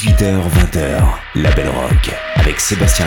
dimanche, 18h-20h, La Belle Rock, avec Sébastien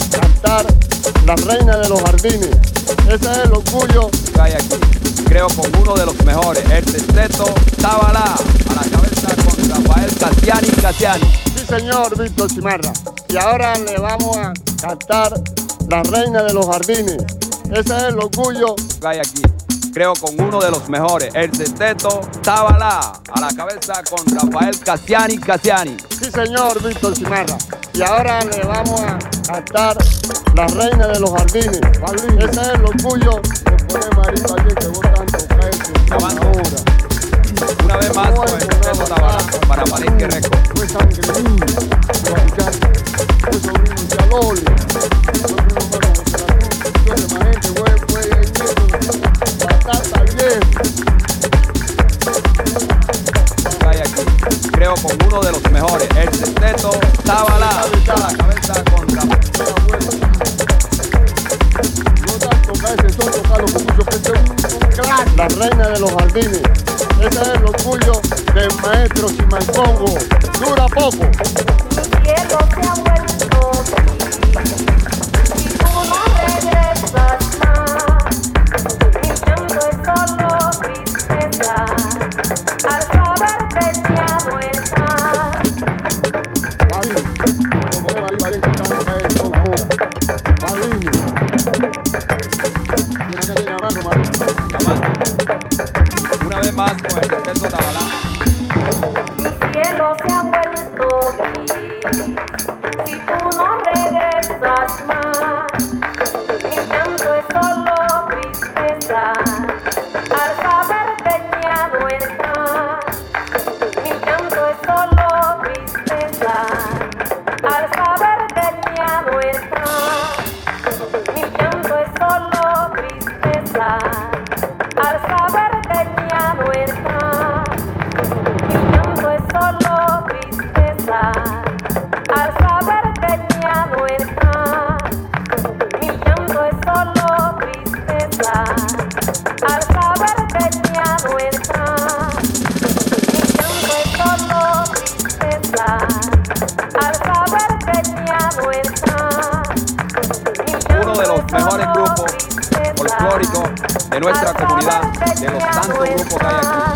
cantar La Reina de los Jardines. Ese es el orgullo que hay aquí. Creo con uno de los mejores, el sexteto Tabala, a la cabeza con Rafael Casiani Casiani. Sí, señor, Víctor Cimarra. Y ahora le vamos a cantar La Reina de los Jardines. Ese es el orgullo que hay aquí creo con uno de los mejores, el sexteto Tabala, a la cabeza con Rafael Casiani Casiani. Sí, señor, Víctor Cimarra. Y ahora le vamos a cantar La Reina de los Jardines. Ese es el orgullo de poner Marito allí que vos tanto caes Una vez más con el sexteto Tabala para Palenque Reco. Fue sangre limpia, fue sobrino Chaloli, fue primo hermano de la gente, fue, fue el nieto batata viejo. Creo con uno de los mejores, el sexteto Tabala, a la cabeza con la La reina de los jardines. Ese es el orgullo del maestro Simancongo. Dura poco. Mi cielo se ha vuelto y tú no regresas más. Mi llanto es solo tristeza. Al saber dañado nuestra comunidad, de los tantos grupos que hay aquí.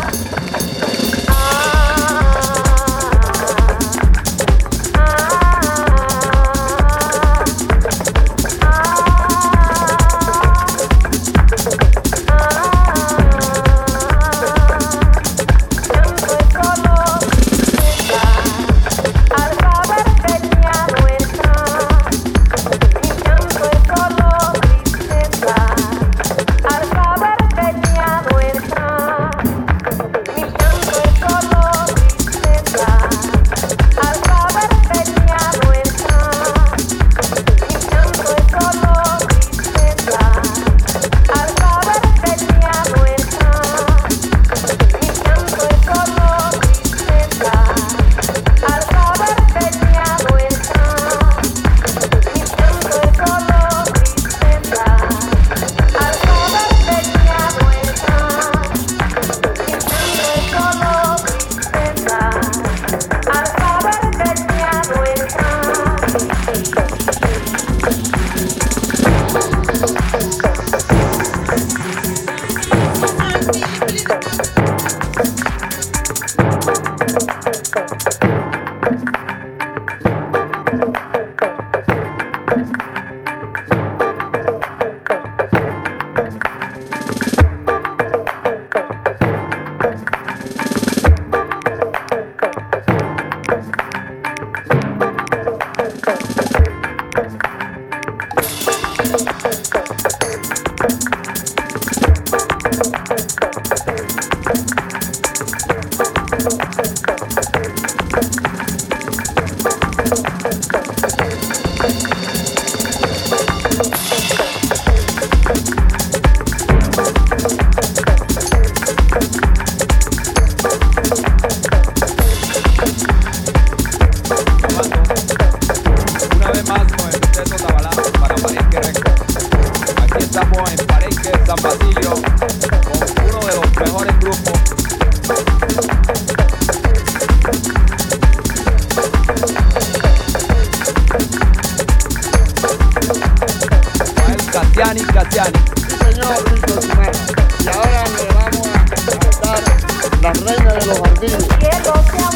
Cassiani, Cassiani. Señor y ahora le vamos a presentar la reina de los jardines.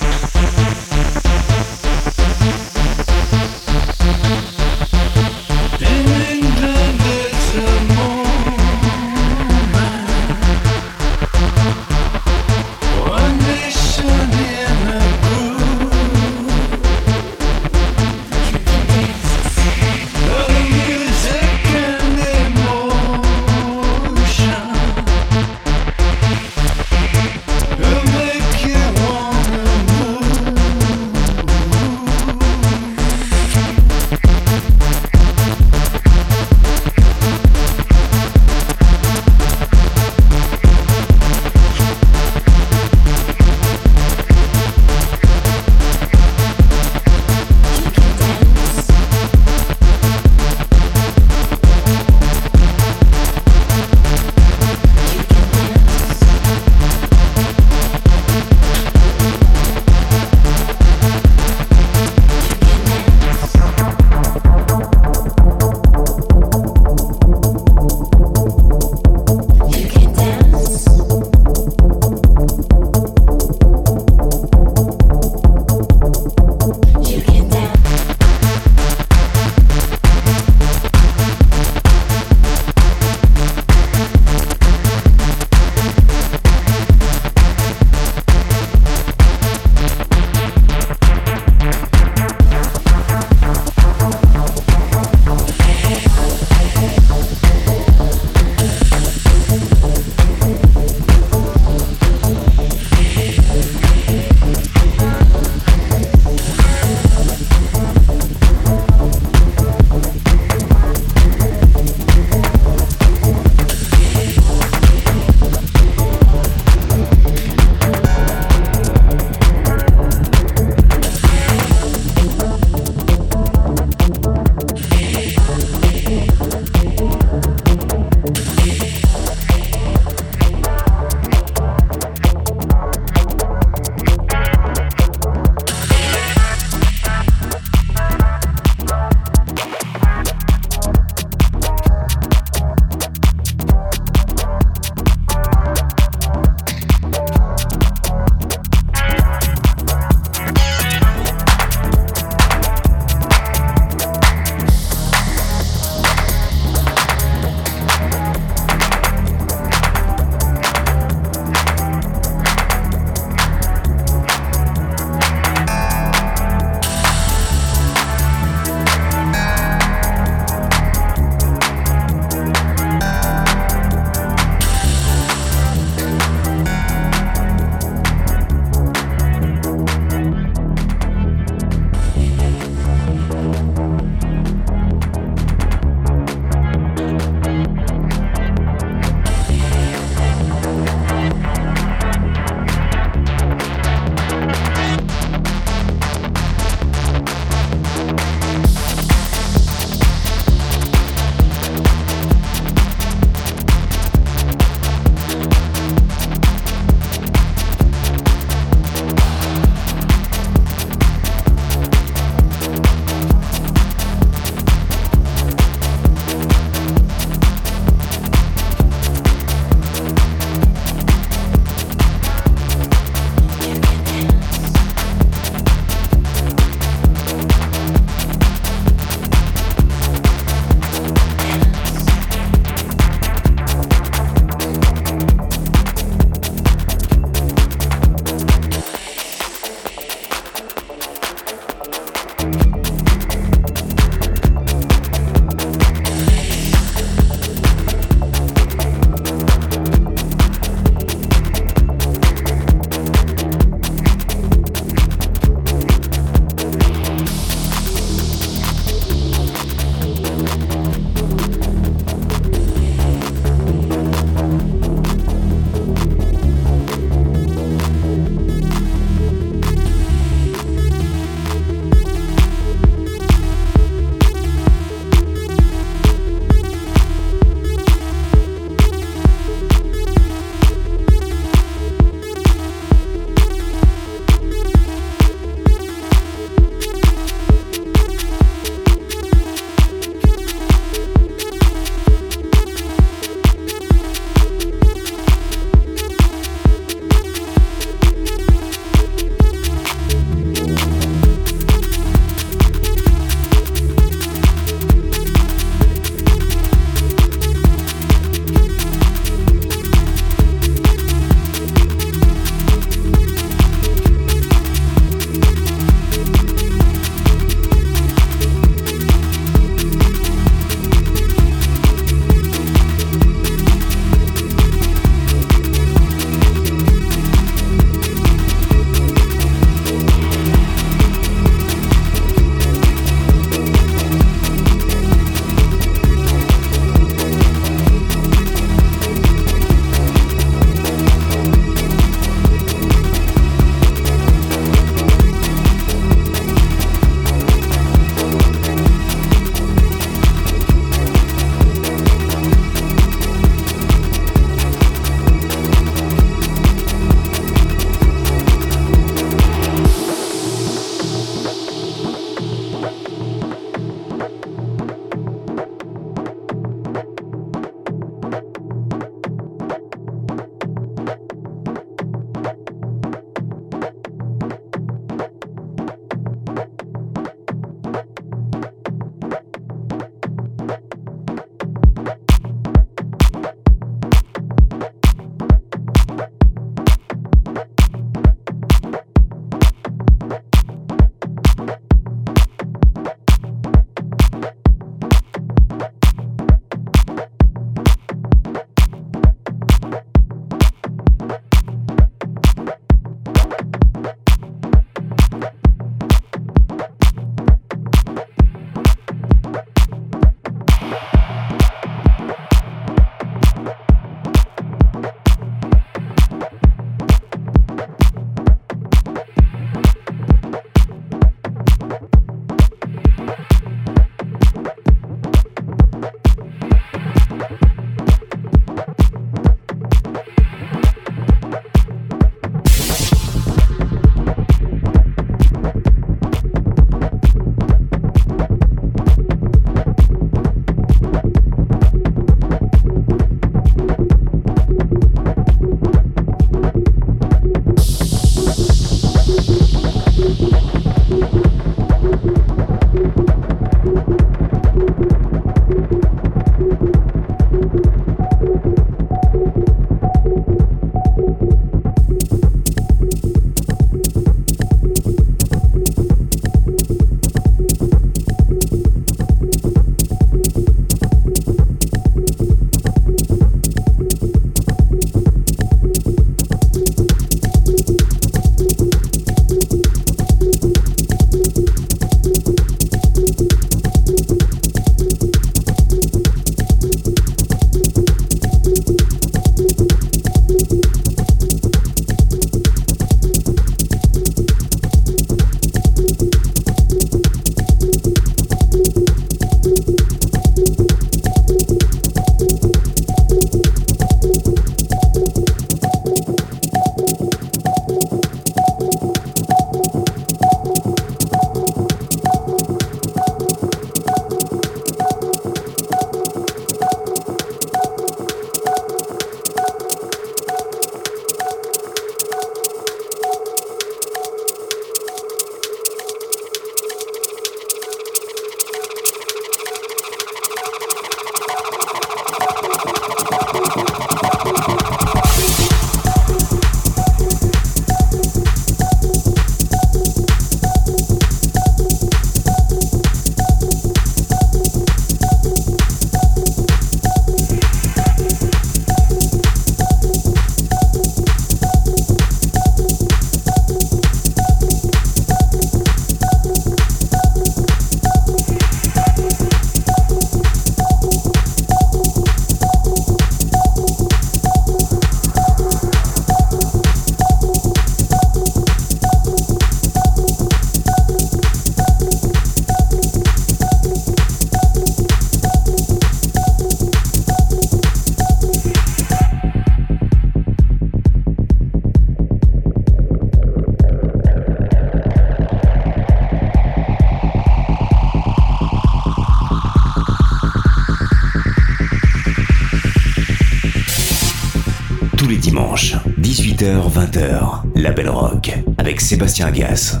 20h, La Belle Rock avec Sébastien Gas.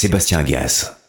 Sébastien Gas.